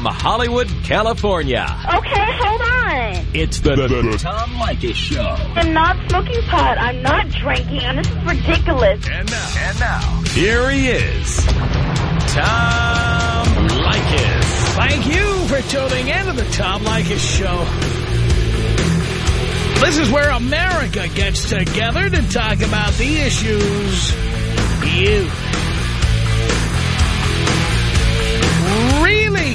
from Hollywood, California. Okay, hold on. It's the, the, the Tom Leykis Show. I'm not smoking pot. I'm not drinking. And this is ridiculous. And now, and now, here he is, Tom Leykis. Thank you for tuning in to the Tom Leykis Show. This is where America gets together to talk about the issues you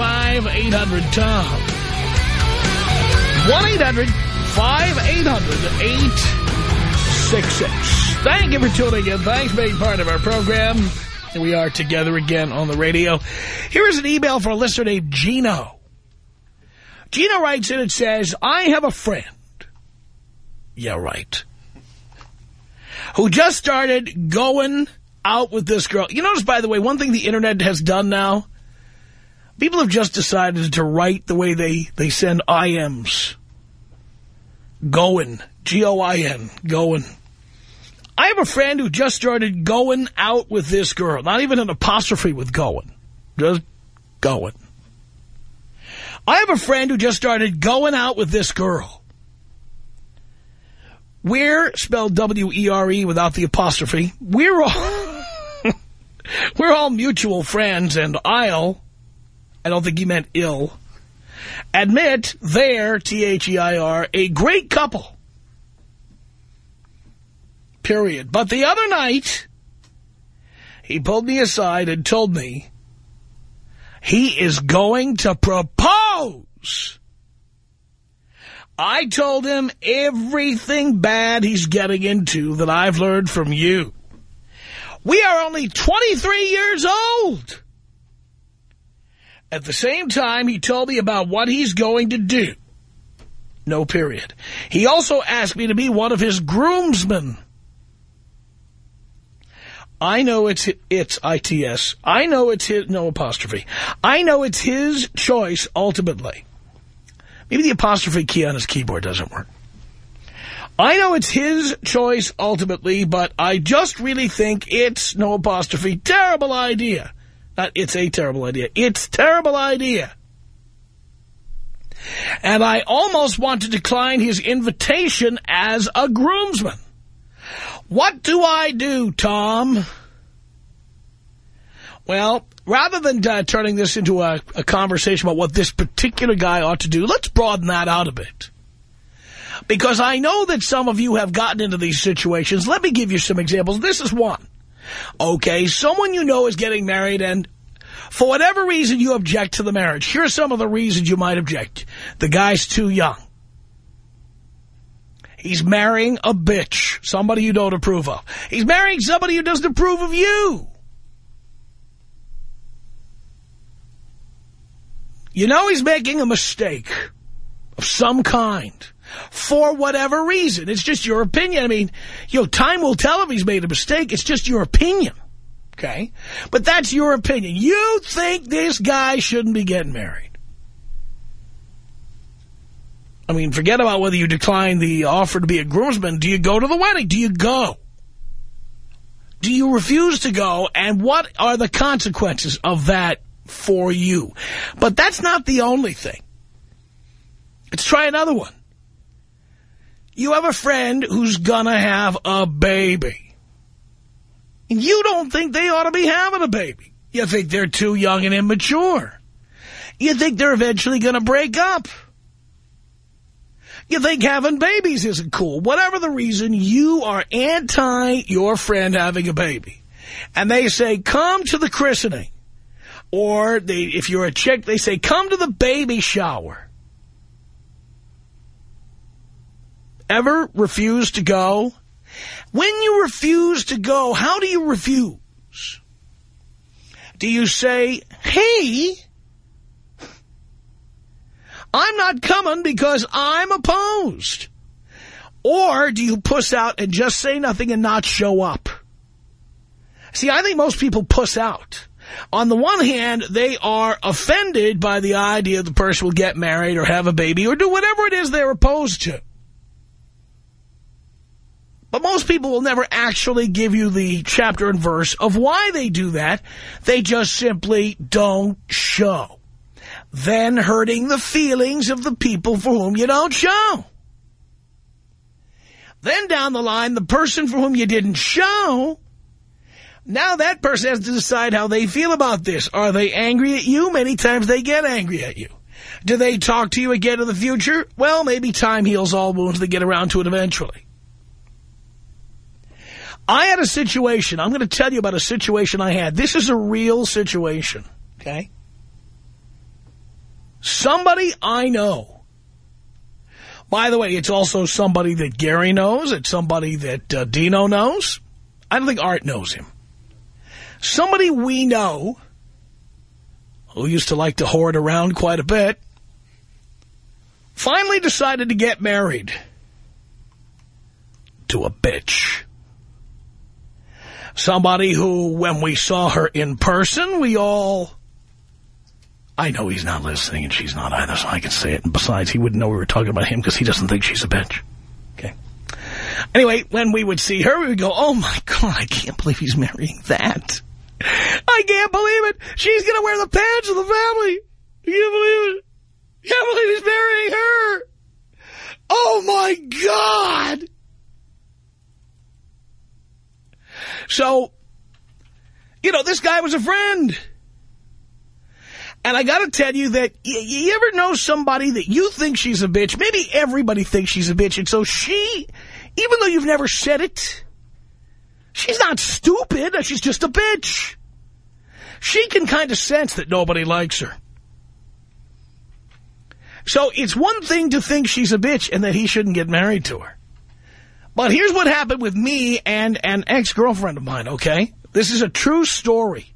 1-800-5800-TOM. 1-800-5800-866. Thank you for tuning in. Thanks for being part of our program. We are together again on the radio. Here is an email for a listener named Gino. Gino writes in and says, I have a friend. Yeah, right. Who just started going out with this girl. You notice, by the way, one thing the Internet has done now, people have just decided to write the way they, they send IMs. Going. G-O-I-N. Going. I have a friend who just started going out with this girl. Not even an apostrophe with going. Just going. I have a friend who just started going out with this girl. We're, spelled W-E-R-E -E without the apostrophe, we're all, we're all mutual friends, and I'll, I don't think he meant ill, admit they're, T-H-E-I-R, a great couple. Period. But the other night, he pulled me aside and told me he is going to propose. I told him everything bad he's getting into that I've learned from you. We are only 23 years old. At the same time, he told me about what he's going to do. No period. He also asked me to be one of his groomsmen. I know it's it's ITS. I know it's his, no apostrophe. I know it's his choice ultimately. Maybe the apostrophe key on his keyboard doesn't work. I know it's his choice ultimately, but I just really think it's no apostrophe. Terrible idea. Not it's a terrible idea. It's terrible idea. And I almost want to decline his invitation as a groomsman. What do I do, Tom? Well, rather than uh, turning this into a, a conversation about what this particular guy ought to do, let's broaden that out a bit. Because I know that some of you have gotten into these situations. Let me give you some examples. This is one. Okay, someone you know is getting married and for whatever reason you object to the marriage. Here are some of the reasons you might object. The guy's too young. He's marrying a bitch, somebody you don't approve of. He's marrying somebody who doesn't approve of you. You know he's making a mistake of some kind for whatever reason. It's just your opinion. I mean, you know, time will tell if he's made a mistake. It's just your opinion. Okay? But that's your opinion. You think this guy shouldn't be getting married. I mean, forget about whether you decline the offer to be a groomsman. Do you go to the wedding? Do you go? Do you refuse to go? And what are the consequences of that for you? But that's not the only thing. Let's try another one. You have a friend who's gonna have a baby. And you don't think they ought to be having a baby. You think they're too young and immature. You think they're eventually gonna break up. You think having babies isn't cool. Whatever the reason, you are anti your friend having a baby. And they say, come to the christening. Or they, if you're a chick, they say, come to the baby shower. Ever refuse to go? When you refuse to go, how do you refuse? Do you say, hey, I'm not coming because I'm opposed? Or do you puss out and just say nothing and not show up? See, I think most people puss out. On the one hand, they are offended by the idea the person will get married or have a baby or do whatever it is they're opposed to. But most people will never actually give you the chapter and verse of why they do that. They just simply don't show. Then hurting the feelings of the people for whom you don't show. Then down the line, the person for whom you didn't show, now that person has to decide how they feel about this. Are they angry at you? Many times they get angry at you. Do they talk to you again in the future? Well, maybe time heals all wounds. They get around to it eventually. I had a situation. I'm going to tell you about a situation I had. This is a real situation, okay? Somebody I know. By the way, it's also somebody that Gary knows. It's somebody that uh, Dino knows. I don't think Art knows him. Somebody we know who used to like to hoard around quite a bit finally decided to get married to a bitch. Somebody who, when we saw her in person, we all... I know he's not listening and she's not either, so I can say it. And besides, he wouldn't know we were talking about him because he doesn't think she's a bitch. Okay. Anyway, when we would see her, we would go, oh, my God, I can't believe he's marrying that. I can't believe it. She's going to wear the pants of the family. I can't believe it. I can't believe he's marrying her. Oh, my God. So, you know, this guy was a friend. And I got to tell you that you ever know somebody that you think she's a bitch? Maybe everybody thinks she's a bitch. And so she, even though you've never said it, she's not stupid. Uh, she's just a bitch. She can kind of sense that nobody likes her. So it's one thing to think she's a bitch and that he shouldn't get married to her. But here's what happened with me and an ex-girlfriend of mine, okay? This is a true story.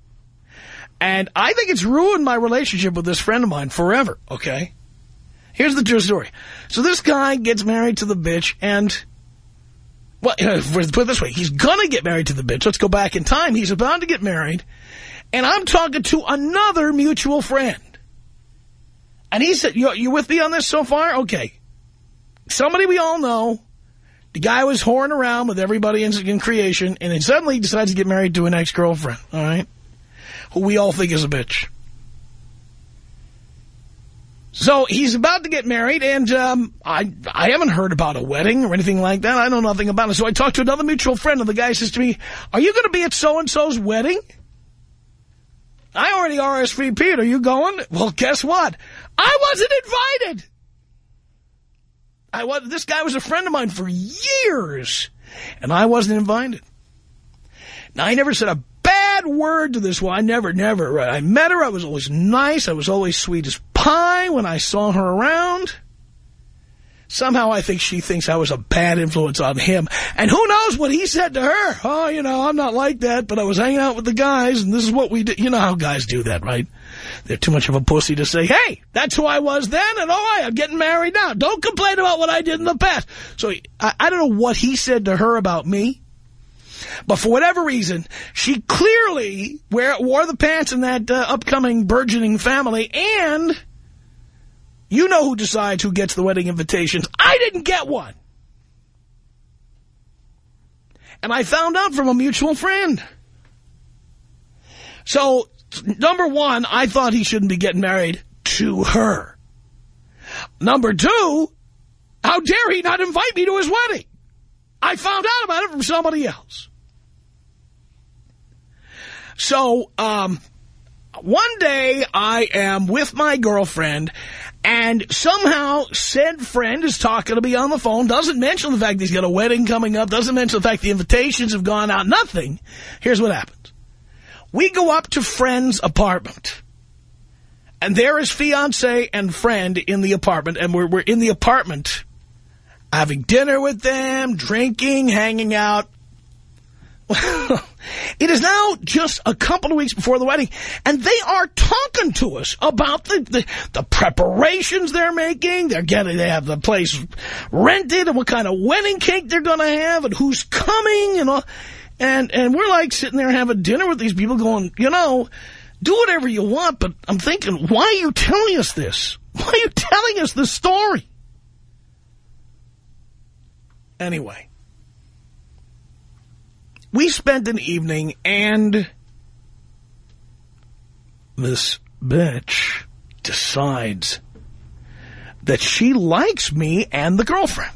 And I think it's ruined my relationship with this friend of mine forever, okay? Here's the true story. So this guy gets married to the bitch and, well, put it this way, he's going to get married to the bitch. Let's go back in time. He's about to get married. And I'm talking to another mutual friend. And he said, you, you with me on this so far? Okay. Somebody we all know the guy was whoring around with everybody in, in creation, and then suddenly decides to get married to an ex-girlfriend, all right? Who we all think is a bitch. So he's about to get married, and um, I I haven't heard about a wedding or anything like that. I know nothing about it. So I talked to another mutual friend, and the guy says to me, are you going to be at so-and-so's wedding? I already RSVP'd. Are you going? Well, guess what? I wasn't invited. I was, this guy was a friend of mine for years, and I wasn't invited. Now, I never said a bad word to this one. I never, never. I met her. I was always nice. I was always sweet as pie when I saw her around. Somehow I think she thinks I was a bad influence on him. And who knows what he said to her. Oh, you know, I'm not like that, but I was hanging out with the guys, and this is what we did. You know how guys do that, right? They're too much of a pussy to say, hey, that's who I was then, and oh, I'm getting married now. Don't complain about what I did in the past. So I, I don't know what he said to her about me. But for whatever reason, she clearly wore the pants in that uh, upcoming burgeoning family. And you know who decides who gets the wedding invitations. I didn't get one. And I found out from a mutual friend. So number one, I thought he shouldn't be getting married to her. Number two, how dare he not invite me to his wedding? I found out about it from somebody else. So, um, one day I am with my girlfriend and somehow said friend is talking to me on the phone, doesn't mention the fact he's got a wedding coming up, doesn't mention the fact the invitations have gone out, nothing. Here's what happens. We go up to friend's apartment. And there is fiance and friend in the apartment. And we're, we're in the apartment having dinner with them, drinking, hanging out. it is now just a couple of weeks before the wedding, and they are talking to us about the, the, the preparations they're making. They're getting, they have the place rented and what kind of wedding cake they're going to have and who's coming and all. And, and we're like sitting there having dinner with these people going, you know, do whatever you want, but I'm thinking, why are you telling us this? Why are you telling us this story? Anyway we spent an evening and this bitch decides that she likes me and the girlfriend.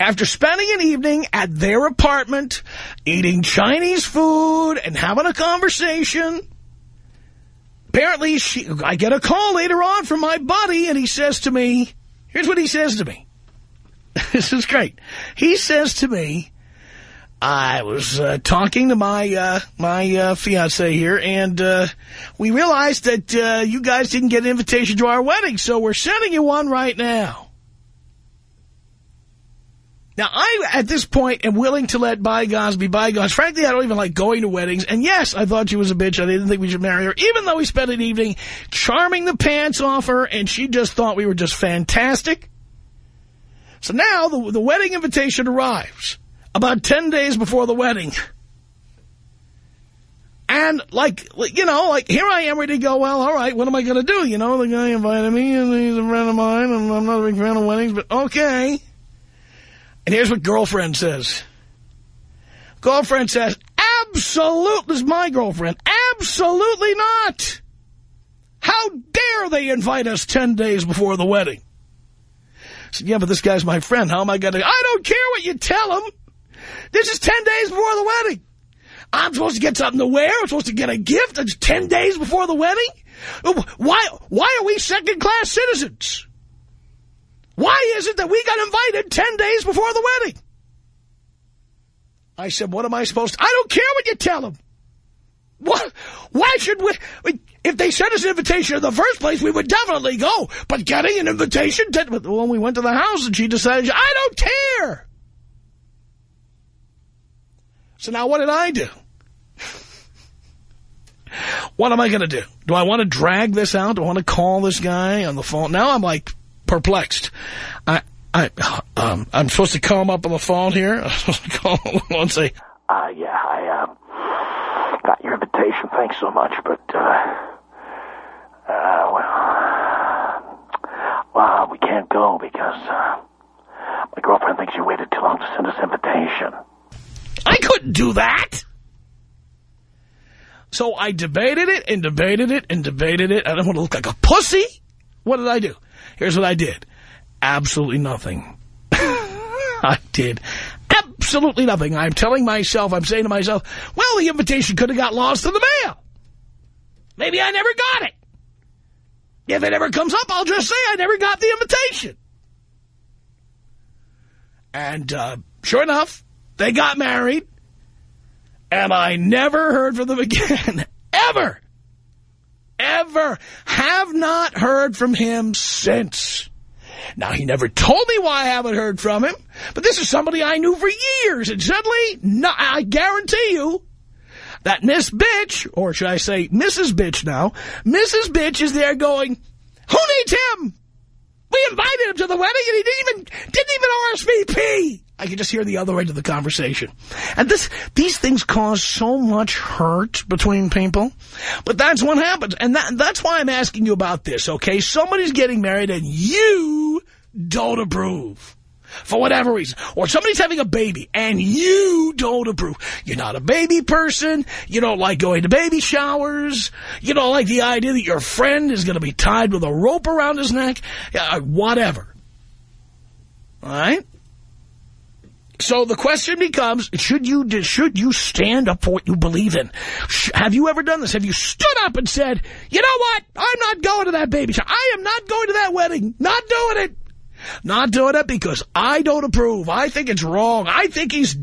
After spending an evening at their apartment, eating Chinese food and having a conversation, apparently she, I get a call later on from my buddy and he says to me, here's what he says to me. this is great. He says to me, I was uh, talking to my uh, my uh, fiance here, and uh, we realized that uh, you guys didn't get an invitation to our wedding, so we're sending you one right now. Now, I, at this point, am willing to let bygones be bygones. Frankly, I don't even like going to weddings. And yes, I thought she was a bitch. I didn't think we should marry her, even though we spent an evening charming the pants off her, and she just thought we were just fantastic. So now the, the wedding invitation arrives about 10 days before the wedding. And, like, you know, like, here I am ready to go, well, all right, what am I going to do? You know, the guy invited me, and he's a friend of mine, and I'm not a big fan of weddings, but okay. And here's what girlfriend says. Girlfriend says, absolute, this is my girlfriend, absolutely not. How dare they invite us 10 days before the wedding? I said, yeah, but this guy's my friend. How am I going to... I don't care what you tell him. This is 10 days before the wedding. I'm supposed to get something to wear. I'm supposed to get a gift. It's 10 days before the wedding. Why, why are we second-class citizens? Why is it that we got invited 10 days before the wedding? I said, what am I supposed to... I don't care what you tell them. What? Why should we... If they sent us an invitation in the first place, we would definitely go. But getting an invitation... When we went to the house and she decided, I don't care. So now what did I do? what am I going to do? Do I want to drag this out? Do I want to call this guy on the phone? Now I'm like perplexed. I, I, um, I'm supposed to call him up on the phone here. I'm supposed to call him and say, uh, yeah, I, um, got your invitation. Thanks so much, but, uh, uh, well, well, we can't go because, uh, my girlfriend thinks you waited too long to send us invitation. Couldn't do that. So I debated it and debated it and debated it. I don't want to look like a pussy. What did I do? Here's what I did. Absolutely nothing. I did absolutely nothing. I'm telling myself, I'm saying to myself, well, the invitation could have got lost in the mail. Maybe I never got it. If it ever comes up, I'll just say I never got the invitation. And uh, sure enough, they got married, and I never heard from them again. Ever. Ever. Have not heard from him since. Now, he never told me why I haven't heard from him, but this is somebody I knew for years, and suddenly, no, I guarantee you, that Miss Bitch, or should I say Mrs. Bitch now, Mrs. Bitch is there going, who needs him? We invited him to the wedding and he didn't even, didn't even RSVP. I can just hear the other end of the conversation. And this, these things cause so much hurt between people. But that's what happens. And that, that's why I'm asking you about this, okay? Somebody's getting married and you don't approve. For whatever reason. Or somebody's having a baby and you don't approve. You're not a baby person. You don't like going to baby showers. You don't like the idea that your friend is going to be tied with a rope around his neck. Uh, whatever. All right? So the question becomes, should you should you stand up for what you believe in? Have you ever done this? Have you stood up and said, you know what? I'm not going to that baby shower. I am not going to that wedding. Not doing it. Not doing it because I don't approve. I think it's wrong. I think he's,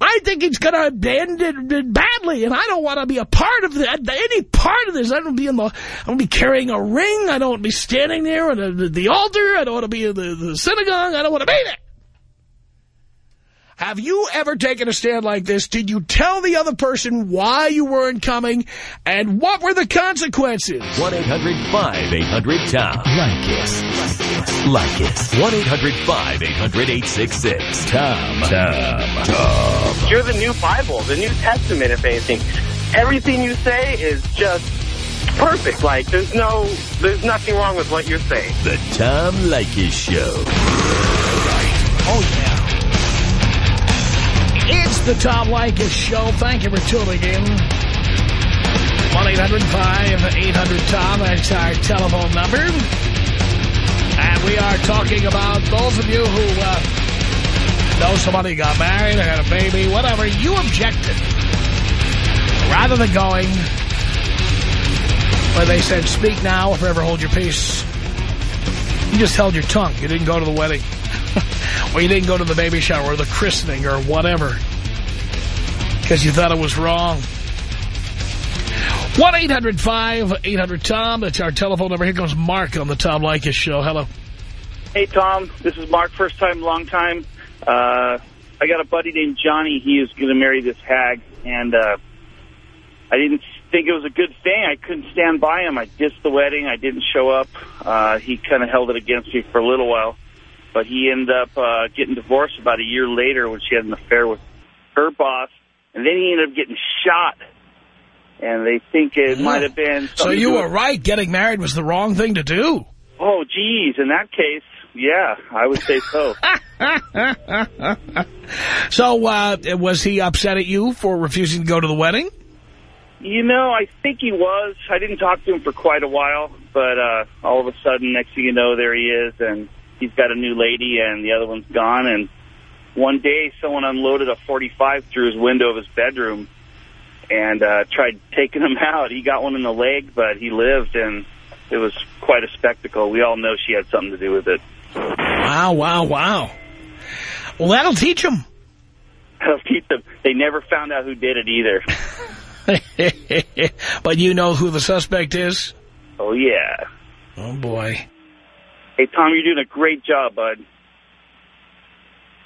I think he's going to end it badly, and I don't want to be a part of that. Any part of this. I don't be in the. I don't be carrying a ring. I don't want to be standing there at the, altar. I don't want to be in the, the synagogue. I don't want to be there. Have you ever taken a stand like this? Did you tell the other person why you weren't coming? And what were the consequences? 1-800-5800-TOM. Leykis. Leykis. 1-800-5800-866. Tom. Tom. Tom. You're the new Bible, the New Testament, if anything. Everything you say is just perfect. Like, there's no, there's nothing wrong with what you're saying. The Tom Leykis Show. Oh, yeah. It's the Tom Leykis Show. Thank you for tuning in. 1-800-5800-TOM. That's our telephone number. And we are talking about those of you who uh, know somebody got married or had a baby, whatever. You objected. Rather than going where they said, speak now or forever hold your peace. You just held your tongue. You didn't go to the wedding. or you didn't go to the baby shower or the christening or whatever. Because you thought it was wrong. 1-800-5800-TOM. That's our telephone number. Here comes Mark on the Tom Leykis Show. Hello. Hey, Tom. This is Mark. First time, long time. Uh, I got a buddy named Johnny. He is going to marry this hag, and uh, I didn't think it was a good thing. I couldn't stand by him. I dissed the wedding. I didn't show up. Uh, he kind of held it against me for a little while, but he ended up uh, getting divorced about a year later when she had an affair with her boss, and then he ended up getting shot. And they think it might have been... So you were right. Getting married was the wrong thing to do. Oh, geez. In that case, yeah, I would say so. so uh, was he upset at you for refusing to go to the wedding? You know, I think he was. I didn't talk to him for quite a while, but uh, all of a sudden, next thing you know, there he is, and he's got a new lady, and the other one's gone. And one day, someone unloaded a 45 through his window of his bedroom and uh, tried taking him out. He got one in the leg, but he lived, and it was quite a spectacle. We all know she had something to do with it. Wow, wow, wow. Well, that'll teach him. That'll teach them. They never found out who did it either. but you know who the suspect is? Oh, yeah. Oh, boy. Hey, Tom, you're doing a great job, bud.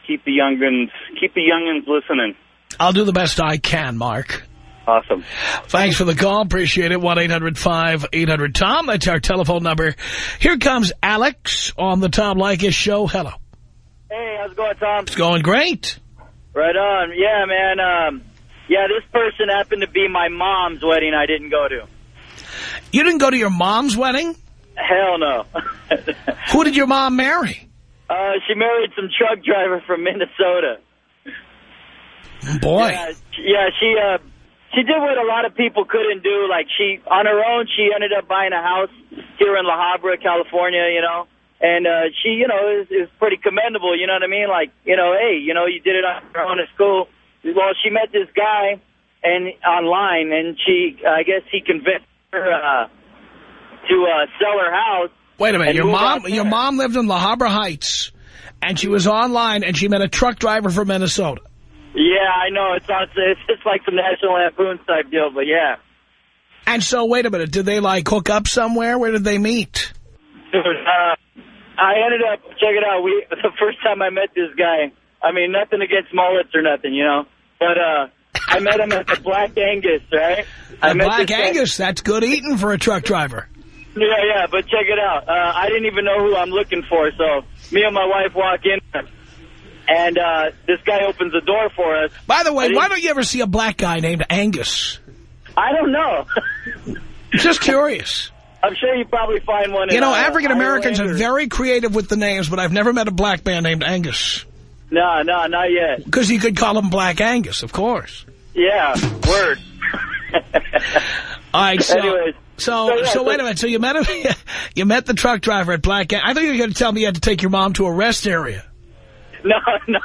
Keep the youngins, keep the youngins listening. I'll do the best I can, Mark. Awesome. Thanks for the call. Appreciate it. 1-800-5800-TOM. That's our telephone number. Here comes Alex on the Tom Leykis Show. Hello. Hey, how's it going, Tom? It's going great. Right on. Yeah, man. Um, yeah, this person happened to be my mom's wedding I didn't go to. You didn't go to your mom's wedding? Hell no. Who did your mom marry? uh, she married some truck driver from Minnesota. Boy. Yeah, yeah, she uh, she did what a lot of people couldn't do. Like she, on her own, she ended up buying a house here in La Habra, California. You know, and uh, she, you know, is, is pretty commendable. You know what I mean? Like, you know, hey, you know, you did it on your own. It's cool. Well, she met this guy and online, and she, I guess, he convinced her uh, to uh, sell her house. Wait a minute. Your mom, your mom lived in La Habra Heights, and she was online, and she met a truck driver from Minnesota. Yeah, I know. It's not. It's just like some National Lampoon type deal, but yeah. And so, wait a minute. Did they, like, hook up somewhere? Where did they meet? Dude, uh, I ended up check it out. We the first time I met this guy. I mean, nothing against mullets or nothing, you know. But uh, I met him at the Black Angus, right? Met Black this guy- Angus. That's good eating for a truck driver. Yeah, yeah. But check it out. Uh, I didn't even know who I'm looking for, so me and my wife walk in, and uh, this guy opens the door for us. By the way, why don't you ever see a black guy named Angus? I don't know. Just curious. I'm sure you probably find one. You know, uh, African-Americans are very creative with the names, but I've never met a black man named Angus. No, no, not yet. Because you could call him Black Angus, of course. Yeah, word. All right, so, Anyways, so, so, yeah, so wait a minute. So you met him, you met the truck driver at Black. I thought you were going to tell me you had to take your mom to a rest area. No, no,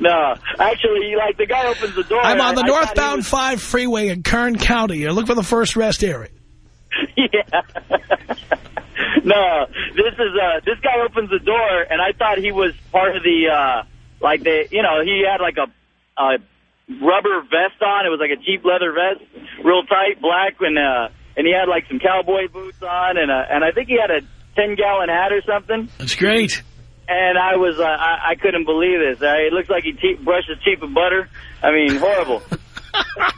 no. Actually, like the guy opens the door. I'm on the I- I thought he northbound was- 5 freeway in Kern County. You look for the first rest area. yeah. no, this is uh this guy opens the door and I thought he was part of the uh like the you know, he had like a a rubber vest on. It was like a cheap leather vest, real tight, black and uh and he had like some cowboy boots on and uh and I think he had a 10 gallon hat or something. That's great. and I was, uh, I, I couldn't believe this. Uh, it looks like he te brushed his teeth with butter. I mean, horrible.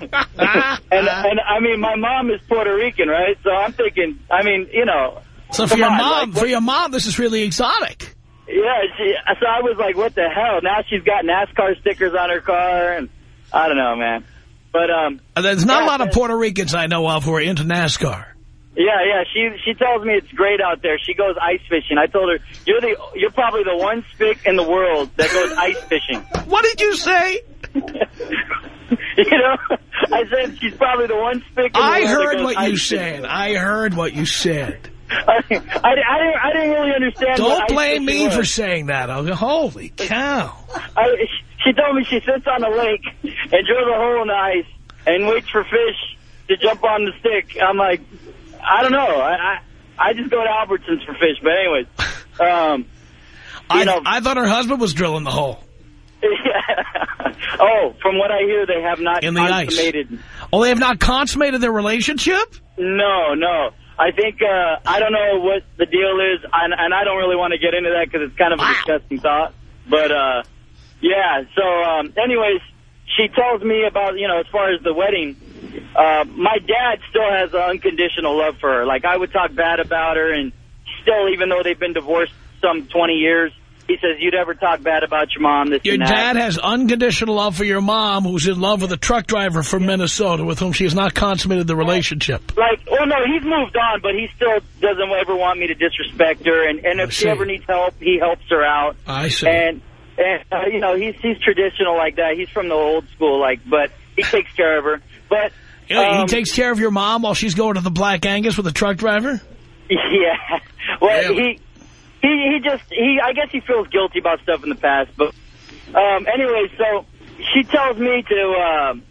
and, and I mean, my mom is Puerto Rican, right? So I'm thinking, I mean, you know. So for your on, mom, like, for your mom, this is really exotic. Yeah, she, so I was like, what the hell? Now she's got NASCAR stickers on her car, and I don't know, man. But, um... Uh, There's not a lot of uh, Puerto Ricans I know of who are into NASCAR. Yeah, yeah. She she tells me it's great out there. She goes ice fishing. I told her you're the you're probably the one spick in the world that goes ice fishing. What did you say? you know, I said she's probably the one spick. In the I heard what you fishing. said. I heard what you said. I, I, I, didn't, I didn't really understand. Don't blame me for saying that. I'll go, holy cow. I, she told me she sits on a lake and drills a hole in the ice and waits for fish to jump on the stick. I'm like, I don't know. I I, I just go to Albertsons for fish. But anyways, um, I, know- I thought her husband was drilling the hole. oh, from what I hear, they have not In the ice. consummated. Oh, they have not consummated their relationship? No, no. I think, uh, I don't know what the deal is, and, and I don't really want to get into that because it's kind of a disgusting thought. But, uh, yeah, so, um, anyways, she tells me about, you know, as far as the wedding, uh, my dad still has an unconditional love for her. Like, I would talk bad about her, and still, even though they've been divorced some 20 years, he says, you'd ever talk bad about your mom, this Your dad has unconditional love for your mom, who's in love with a truck driver from Minnesota with whom she has not consummated the relationship. Like, oh, no, he's moved on, but he still doesn't ever want me to disrespect her. And, and if she ever needs help, he helps her out. I see. And, and uh, you know, he's he's traditional like that. He's from the old school, like, but he takes care of her. But You know, he um, takes care of your mom while she's going to the Black Angus with the truck driver? yeah. Well, Really? he he he just he I guess he feels guilty about stuff in the past. But um, anyway, so she tells me to. Um,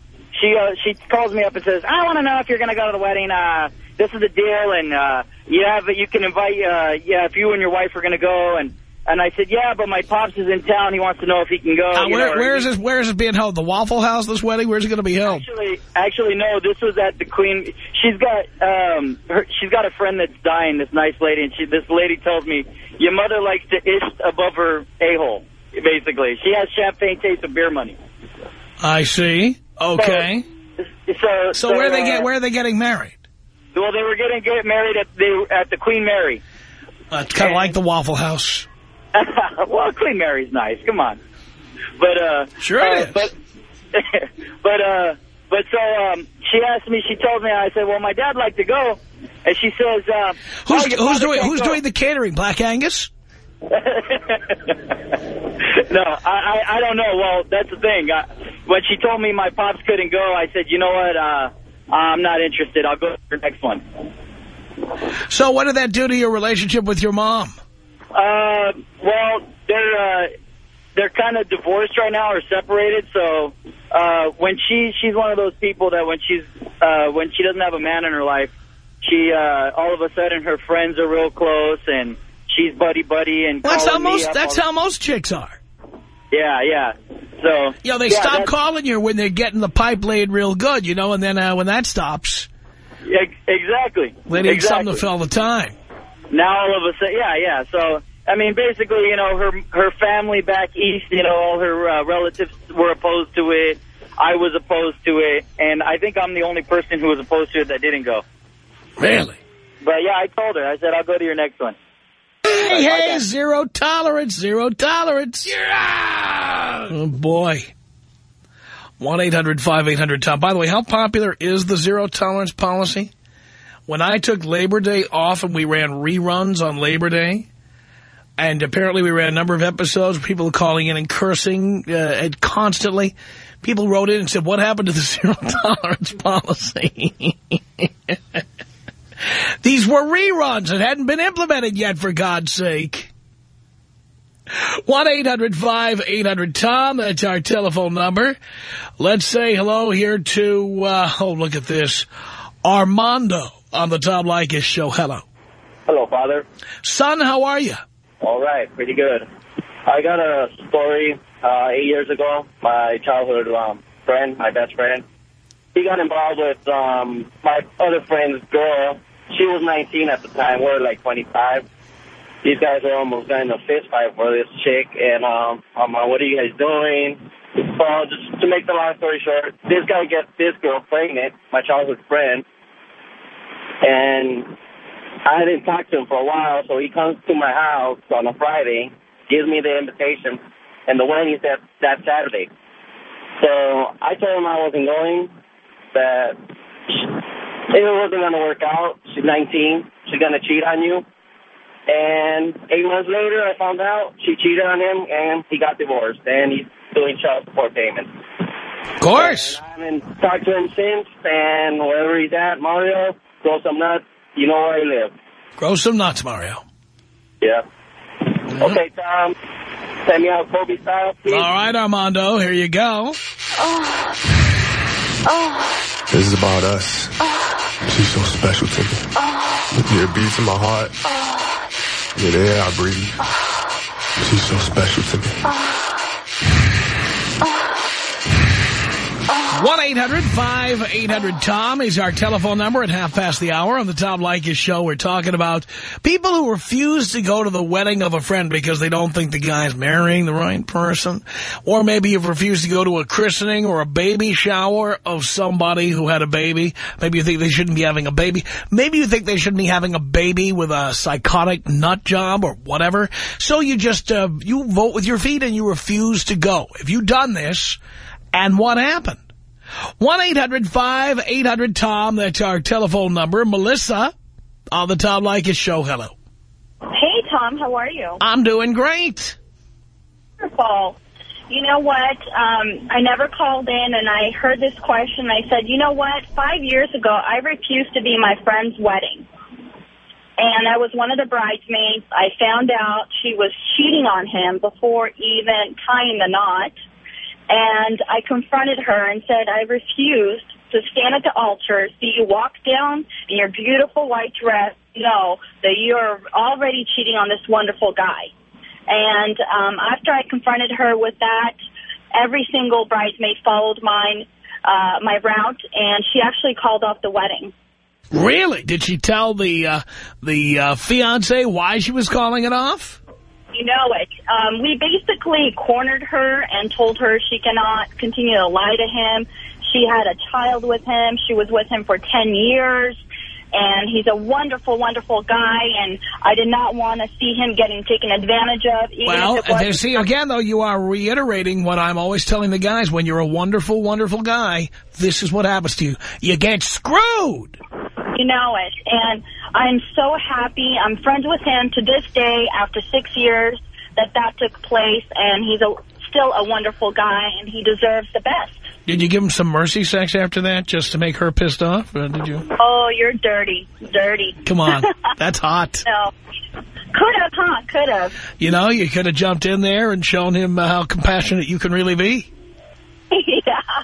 she uh, she calls me up and says, "I want to know if you're going to go to the wedding. Uh, this is the deal, and uh, you have you can invite. Uh, yeah, if you and your wife are going to go." And and I said, "Yeah, but my pops is in town. He wants to know if he can go." Uh, where, know, where is this? Where is it being held? The Waffle House? This wedding? Where's it going to be held? Actually, actually, no. This was at the Queen. She's got um, her, she's got a friend that's dying. This nice lady, and she, this lady tells me your mother likes to ish above her a hole. Basically, she has champagne taste of beer money. I see. Okay. So, So where are they uh, get? Where are they getting married? Well, they were getting get married at the at the Queen Mary. Uh, it's kind of like the Waffle House. well, Queen Mary's nice. Come on, but uh, Sure uh. But but uh, but so um, she asked me. She told me. I said, well, my dad liked to go, and she says, uh, Who's, oh, who's doing Who's go. doing the catering? Black Angus? no, I, I I don't know. Well, that's the thing. Uh, when she told me my pops couldn't go, I said, you know what? Uh, I'm not interested. I'll go to the next one. So what did that do to your relationship with your mom? Uh, well, they're uh, they're kind of divorced right now or separated. So uh, when she she's one of those people that when she's uh, when she doesn't have a man in her life, she uh, all of a sudden her friends are real close and she's buddy buddy and Well, that's how most that's how most chicks are. yeah yeah. So You know, they yeah, stop calling you when they're getting the pipe laid real good, you know, and then uh, when that stops, Exactly. they need exactly. something to fill the time. Now all of a sudden, yeah, yeah. So I mean, basically, you know, her her family back east, you know, all her uh, relatives were opposed to it. I was opposed to it, and I think I'm the only person who was opposed to it that didn't go. Really? But yeah, I told her. I said I'll go to your next one. Hey, hey, zero tolerance, zero tolerance. Oh, boy. 1-800-5800-TOM. By the way, how popular is the zero tolerance policy? When I took Labor Day off and we ran reruns on Labor Day, and apparently we ran a number of episodes, people calling in and cursing uh, constantly, people wrote in and said, what happened to the zero tolerance policy? These were reruns. It hadn't been implemented yet, for God's sake. 1-800-5800-TOM. That's our telephone number. Let's say hello here to, uh, oh, look at this, Armando on the Tom Leykis show. Hello. Hello, Father. Son, how are you? All right, pretty good. I got a story uh, eight years ago. My childhood um, friend, my best friend, he got involved with um, my other friend's girl. She was 19 at the time. We were like 25. these guys are almost getting a fist fight for this chick, and um, I'm like, what are you guys doing? So just to make the long story short, this guy gets this girl pregnant, my childhood friend, and I didn't talk to him for a while, so he comes to my house on a Friday, gives me the invitation, and the wedding is that, that Saturday. So I told him I wasn't going, that it wasn't going to work out. She's 19. She's going to cheat on you. And eight months later, I found out she cheated on him, and he got divorced, and he's doing child support payments. Of course. And I haven't talked to him since, and wherever he's at, Mario, throw some nuts. You know where I live. Grow some nuts, Mario. Yeah. Okay, Tom. Send me out Kobe style, please. All right, Armando, here you go. Oh. Oh. This is about us. Oh. She's so special to me. Yeah, it beats in my heart. Yeah, the air I breathe. She's so special to me. 1-800-5800-TOM is our telephone number at half past the hour on the Tom Leykis show. We're talking about people who refuse to go to the wedding of a friend because they don't think the guy's marrying the right person. Or maybe you've refused to go to a christening or a baby shower of somebody who had a baby. Maybe you think they shouldn't be having a baby. Maybe you think they shouldn't be having a baby with a psychotic nut job or whatever. So you just, uh, you vote with your feet and you refuse to go. Have you done this? And what happened? 1-800-5800-TOM. That's our telephone number. Melissa on the Tom Leykis show. Hello. Hey, Tom. How are you? I'm doing great. Wonderful. You know what? Um, I never called in, and I heard this question. I said, you know what? Five years ago, I refused to be my friend's wedding. And I was one of the bridesmaids. I found out she was cheating on him before even tying the knot. And I confronted her and said, I refused to stand at the altar, see you walk down in your beautiful white dress, know that you're already cheating on this wonderful guy. And um, after I confronted her with that, every single bridesmaid followed mine, uh, my route, and she actually called off the wedding. Really? Did she tell the uh, the uh, fiance why she was calling it off? You know it. Um, we basically cornered her and told her she cannot continue to lie to him. She had a child with him. She was with him for 10 years. And he's a wonderful, wonderful guy, and I did not want to see him getting taken advantage of. Even Well, was see, again, though, you are reiterating what I'm always telling the guys. When you're a wonderful, wonderful guy, this is what happens to you. You get screwed. You know it. And I'm so happy. I'm friends with him to this day after six years that that took place. And he's a, still a wonderful guy, and he deserves the best. Did you give him some mercy sex after that just to make her pissed off? Or did you? Oh, you're dirty. Dirty. Come on. That's hot. No. Could have, huh? Could have. You know, you could have jumped in there and shown him uh, how compassionate you can really be. yeah.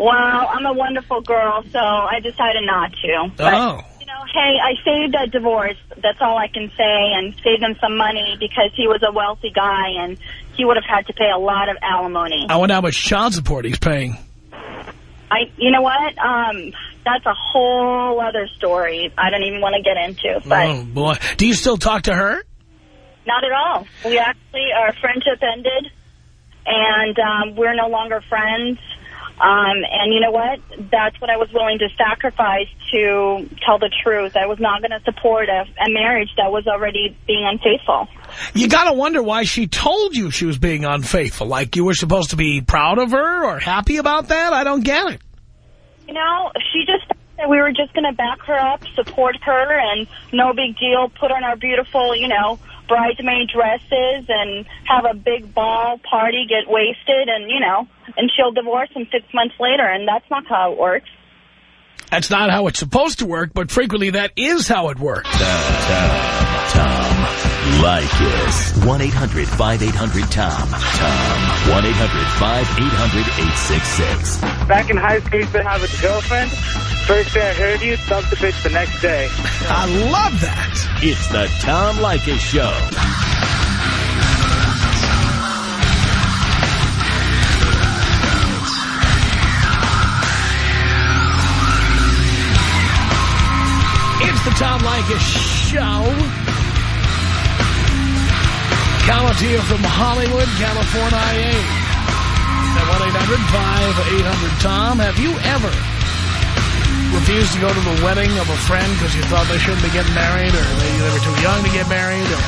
Well, I'm a wonderful girl, so I decided not to. But, Oh. You know, hey, I saved a divorce. That's all I can say, and saved him some money because he was a wealthy guy, and he would have had to pay a lot of alimony. I wonder how much child support he's paying. I, you know what? Um, that's a whole other story. I don't even want to get into, but Oh, boy. Do you still talk to her? not at all. We actually our friendship ended, and um, we're no longer friends. Um, and you know what? That's what I was willing to sacrifice to tell the truth. I was not going to support a, a marriage that was already being unfaithful. You got to wonder why she told you she was being unfaithful. Like you were supposed to be proud of her or happy about that? I don't get it. You know, she just thought that we were just going to back her up, support her, and no big deal, put on our beautiful, you know, bridesmaid dresses and have a big ball party, get wasted, and, you know, and she'll divorce him six months later, and that's not how it works. That's not how it's supposed to work, but frequently that is how it works. Tom Leykis. 1-800-5800-TOM. Tom. 1-800-5800-866. Back in high school, you used to have a girlfriend. First day I heard you, dumped the bitch the next day. I love that. It's the Tom Leykis Show. It's the Tom Leykis Show. Calatia from Hollywood, California. At 1-800-5800-TOM. Have you ever refused to go to the wedding of a friend because you thought they shouldn't be getting married or they, they were too young to get married or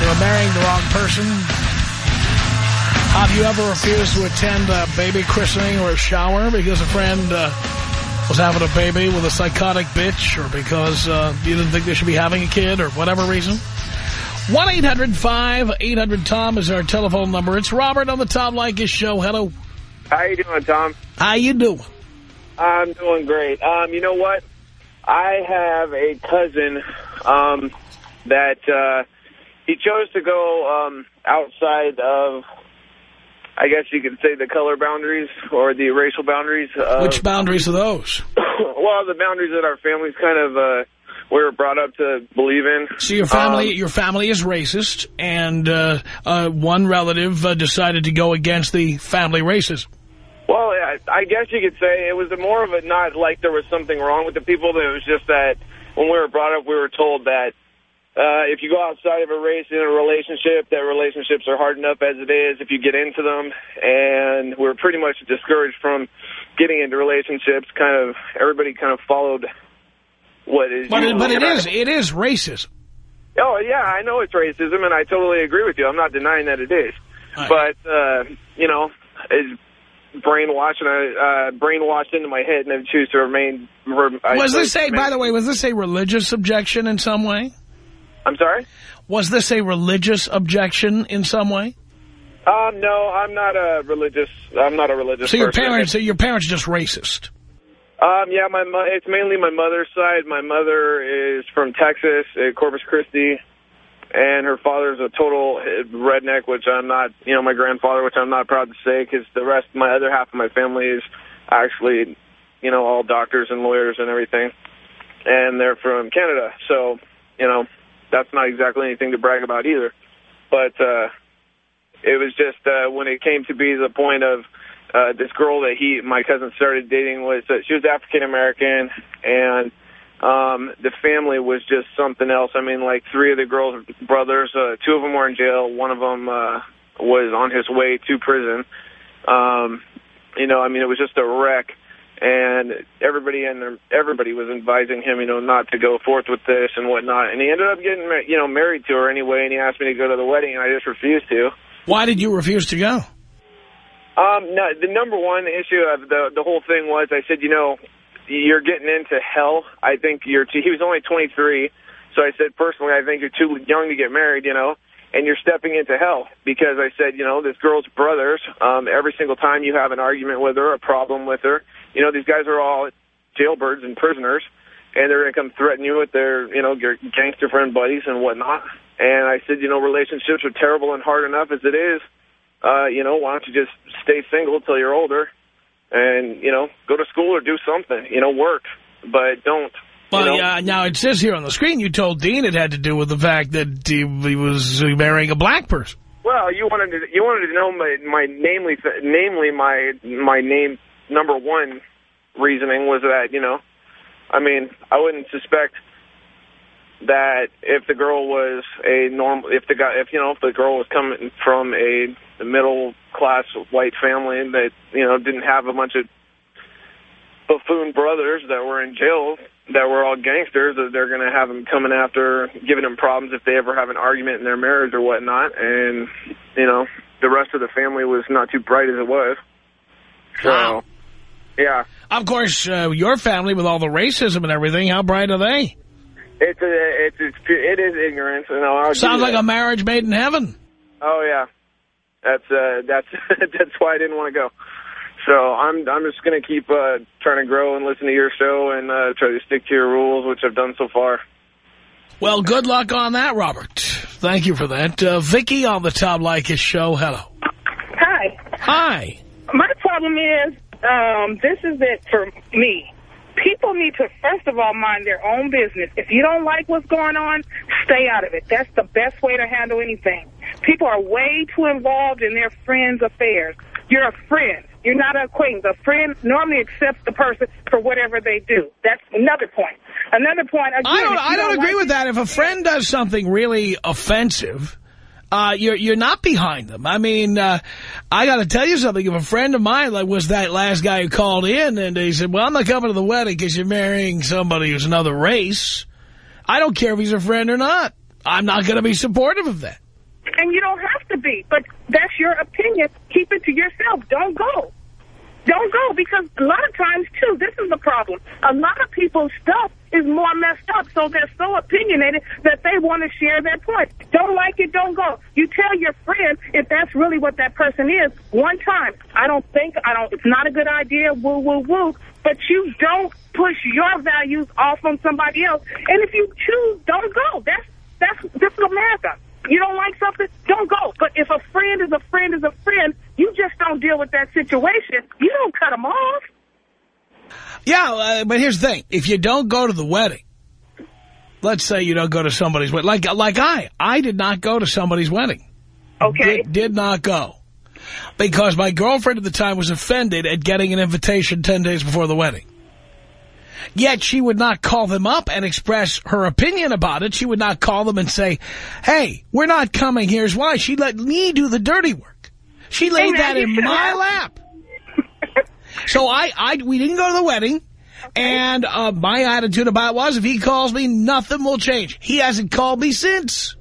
they were marrying the wrong person? Have you ever refused to attend a baby christening or a shower because a friend uh, was having a baby with a psychotic bitch or because uh, you didn't think they should be having a kid or whatever reason? 1-800-5800-TOM is our telephone number. It's Robert on the Tom Leykis show. Hello. How you doing, Tom? How you doing? I'm doing great. Um, you know what? I have a cousin um, that uh, he chose to go um, outside of, I guess you could say, the color boundaries or the racial boundaries. Of, Which boundaries are those? well, the boundaries that our family's kind of uh, we were brought up to believe in. So your family, Um, your family is racist, and uh, uh, one relative uh, decided to go against the family racism. Well, I, I guess you could say it was more of a not like there was something wrong with the people. It was just that when we were brought up, we were told that uh, if you go outside of a race in a relationship, that relationships are hard enough as it is if you get into them. And we are pretty much discouraged from getting into relationships. Kind of everybody kind of followed what is. But it, but it is it is racism. Oh, yeah, I know it's racism, and I totally agree with you. I'm not denying that it is. But, uh, you know, it's brainwashed, and uh, brainwashed into my head, and I choose to remain... I Was this a by the way? Was this a religious objection in some way? I'm sorry? Was this a religious objection in some way? Um, no, I'm not a religious... I'm not a religious So your person. parents, your parents are just racist. Um, yeah, my mo it's mainly my mother's side. My mother is from Texas, uh, Corpus Christi, and her father's a total uh, redneck, which I'm not, you know, my grandfather, which I'm not proud to say, because the rest, my other half of my family is actually, you know, all doctors and lawyers and everything, and they're from Canada. So, you know, that's not exactly anything to brag about either. But uh, it was just uh, when it came to be the point of uh, this girl that he, my cousin, started dating was uh, she was African American, and um, the family was just something else. I mean, like three of the girls' brothers, uh, two of them were in jail. One of them uh, was on his way to prison. Um, you know, I mean, it was just a wreck. And everybody and their, everybody was advising him, you know, not to go forth with this and whatnot. And he ended up getting, you know, married to her anyway. And he asked me to go to the wedding, and I just refused to. Why did you refuse to go? Um, no, the number one issue of the the whole thing was I said, you know, you're getting into hell. I think you're too. He was only 23, so I said personally, I think you're too young to get married. You know, and you're stepping into hell because I said, you know, this girl's brothers. Um, every single time you have an argument with her, a problem with her, you know, these guys are all jailbirds and prisoners, and they're gonna come threaten you with their, you know, your gangster friend buddies and whatnot. And I said, you know, relationships are terrible and hard enough as it is uh, you know, why don't you just stay single till you're older and, you know, go to school or do something, you know, work, but don't. Well, you know, yeah, now it says here on the screen you told Dean it had to do with the fact that he, he was marrying a black person. Well, you wanted to you wanted to know my my namely namely my my name number one reasoning was that you know, I mean I wouldn't suspect that if the girl was a normal if the guy if you know if the girl was coming from a, a middle class white family that you know didn't have a bunch of buffoon brothers that were in jail that were all gangsters that they're going to have them coming after giving them problems if they ever have an argument in their marriage or whatnot and you know the rest of the family was not too bright as it was so Wow. yeah Of course, uh, your family with all the racism and everything, how bright are they? it's a, it's it's it is ignorance you know Sounds like that. a marriage made in heaven. Oh yeah, that's uh, that's that's why I didn't want to go. So I'm I'm just gonna keep uh, trying to grow and listen to your show and uh, try to stick to your rules, which I've done so far. Well, good luck on that, Robert. Thank you for that. Uh, Vicky on the Tom Leykis show. Hello. Hi. Hi. My problem is, um, this is it for me. People need to, first of all, mind their own business. If you don't like what's going on, stay out of it. That's the best way to handle anything. People are way too involved in their friends' affairs. You're a friend. You're not an acquaintance. A friend normally accepts the person for whatever they do. That's another point. Another point, again, I don't, I don't agree like with that. If a friend does something really offensive, uh, you're you're not behind them. I mean, uh, I got to tell you something. If a friend of mine like was that last guy who called in and he said, "Well, I'm not coming to the wedding because you're marrying somebody who's another race," I don't care if he's a friend or not. I'm not going to be supportive of that. And you don't have to be, but that's your opinion. Keep it to yourself. Don't go. Don't go because a lot of times, too, this is the problem. A lot of people's stuff is more messed up, so they're so opinionated that they want to share their point. Don't like it, don't go. You tell your friend if that's really what that person is one time. I don't think, I don't, it's not a good idea, woo, woo, woo, but you don't push your values off on somebody else. And if you choose, don't go. That's, that's, this is America. You don't like something, don't go. But if a friend is a friend is a friend, you just don't deal with that situation. You don't cut them off. Yeah, uh, but here's the thing. If you don't go to the wedding, let's say you don't go to somebody's wedding. Like, like I, I did not go to somebody's wedding. Okay. Did, did not go. Because my girlfriend at the time was offended at getting an invitation 10 days before the wedding. Yet she would not call them up and express her opinion about it. She would not call them and say, hey, we're not coming. Here's why. She let me do the dirty work. She laid that in my lap. so I, I, we didn't go to the wedding. And uh, my attitude about it was, if he calls me, nothing will change. He hasn't called me since.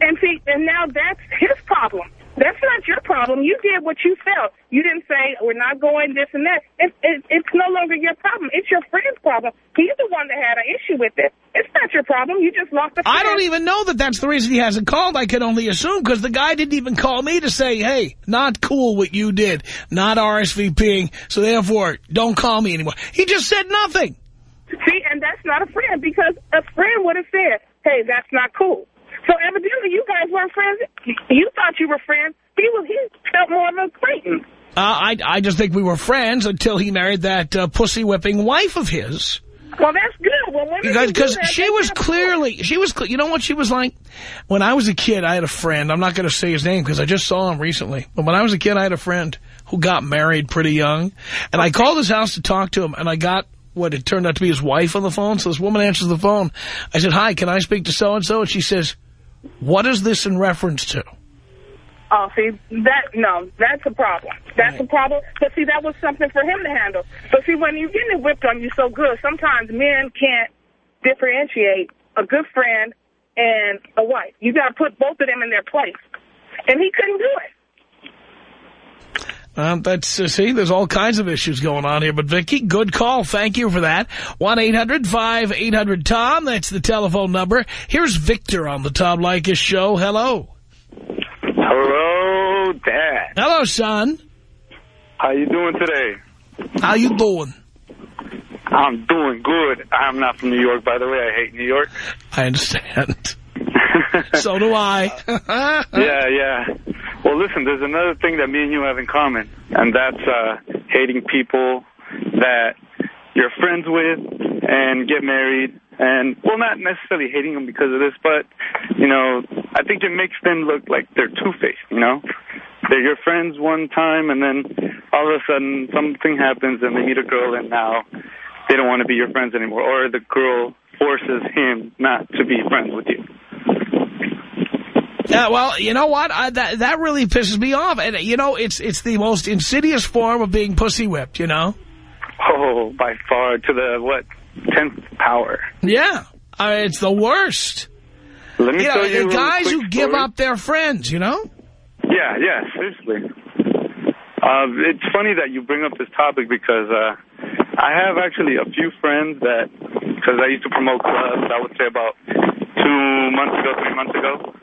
And see, and now that's his problem. That's not your problem. You did what you felt. You didn't say, we're not going this and that. It, it, it's no longer your problem. It's your friend's problem. He's the one that had an issue with it. It's not your problem. You just lost a friend. I don't even know that that's the reason he hasn't called. I can only assume because the guy didn't even call me to say, hey, not cool what you did, not RSVPing, so therefore don't call me anymore. He just said nothing. See, and that's not a friend because a friend would have said, hey, that's not cool. So evidently you guys weren't friends. You thought you were friends. He was, he felt more of an acquaintance. Uh, I, I just think we were friends until he married that uh, pussy-whipping wife of his. Well, that's good. Well, Because that, she was clearly, she was, you know what she was like? When I was a kid, I had a friend, I'm not going to say his name because I just saw him recently, but when I was a kid, I had a friend who got married pretty young, and I called his house to talk to him, and I got what it turned out to be his wife on the phone, so this woman answers the phone. I said, hi, can I speak to so-and-so? And she says, what is this in reference to? Oh, see, that, no, that's a problem. That's a problem. But see, that was something for him to handle. But see, when you're getting it whipped on you so good, sometimes men can't differentiate a good friend and a wife. You got to put both of them in their place. And he couldn't do it. Um, that's, uh, see, there's all kinds of issues going on here. But, Vicky, good call. Thank you for that. 1-800-5800-TOM. That's the telephone number. Here's Victor on the Tom Leykis show. Hello. Hello, Dad. Hello, son. How you doing today? How you doing? I'm doing good. I'm not from New York, by the way. I hate New York. I understand. so do I. yeah, yeah. Well, listen, there's another thing that me and you have in common, and that's uh, hating people that you're friends with and get married. And, well, not necessarily hating them because of this, but, you know, I think it makes them look like they're two-faced, you know? They're your friends one time, and then all of a sudden something happens and they meet a girl, and now they don't want to be your friends anymore. Or the girl forces him not to be friends with you. Yeah, well, you know what? I, that that really pisses me off. And, you know, it's it's the most insidious form of being pussy whipped, you know? Oh, by far to the, what, 10th power. Yeah. I mean, it's the worst. Let me You know, you the guys who give up their friends, you know? Yeah, yeah, seriously. Uh, it's funny that you bring up this topic because uh, I have actually a few friends that, because I used to promote clubs, I would say about two months ago, three months ago,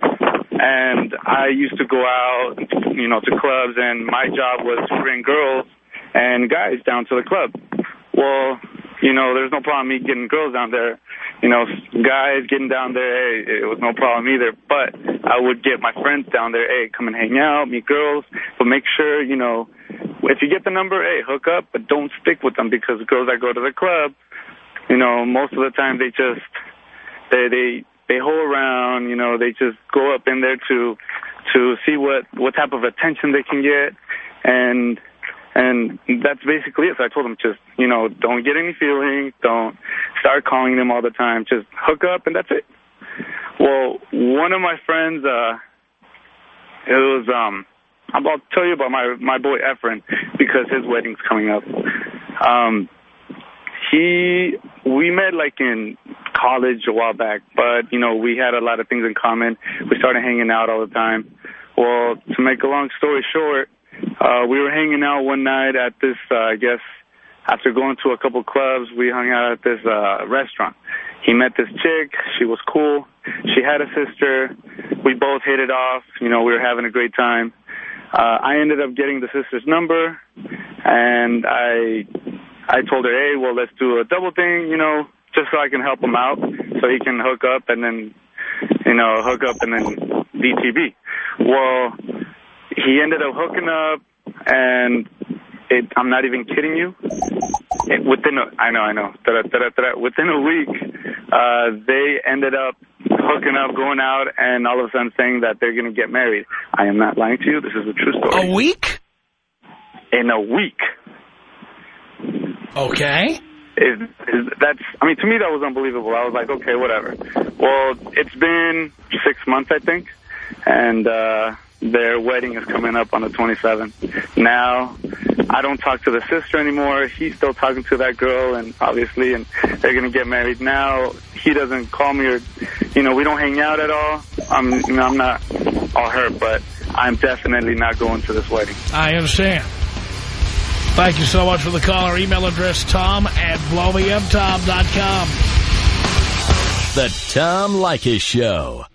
and I used to go out, you know, to clubs, and my job was to bring girls and guys down to the club. Well, you know, there's no problem me getting girls down there. You know, guys getting down there, hey, it was no problem either. But I would get my friends down there, hey, come and hang out, meet girls, but make sure, you know, if you get the number, hey, hook up, but don't stick with them because girls that go to the club, you know, most of the time they just they they they hole around, you know, they just go up in there to to see what what type of attention they can get, and and that's basically it. So I told them just you know don't get any feelings, don't start calling them all the time, just hook up and that's it. Well, one of my friends, uh, It was um. I'll tell you about my my boy Efren because his wedding's coming up. Um, he we met like in college a while back, but you know we had a lot of things in common. We started hanging out all the time. Well, to make a long story short, uh, we were hanging out one night at this. Uh, I guess after going to a couple clubs, we hung out at this uh, restaurant. He met this chick. She was cool. She had a sister. We both hit it off. You know, we were having a great time. Uh, I ended up getting the sister's number, and I I told her, hey, well, let's do a double thing, you know, just so I can help him out, so he can hook up and then, you know, hook up and then DTB. Well, he ended up hooking up, and it, I'm not even kidding you. It, within a, I know, I know. Da-da, da-da, da-da. Within a week, uh, they ended up hooking up, going out, and all of a sudden saying that they're going to get married. I am not lying to you. This is a true story. A week? In a week. Okay. Is, is that's I mean to me that was unbelievable. I was like, okay, whatever. Well, it's been six months I think, and uh, their wedding is coming up on the 27th. Now, I don't talk to the sister anymore. He's still talking to that girl, and obviously, and they're gonna get married now. He doesn't call me, or you know, we don't hang out at all. I'm you know, I'm not all hurt, but I'm definitely not going to this wedding. I understand. Thank you so much for the call. Our email address, tom at blowmeuptom.com. The Tom Leykis Show.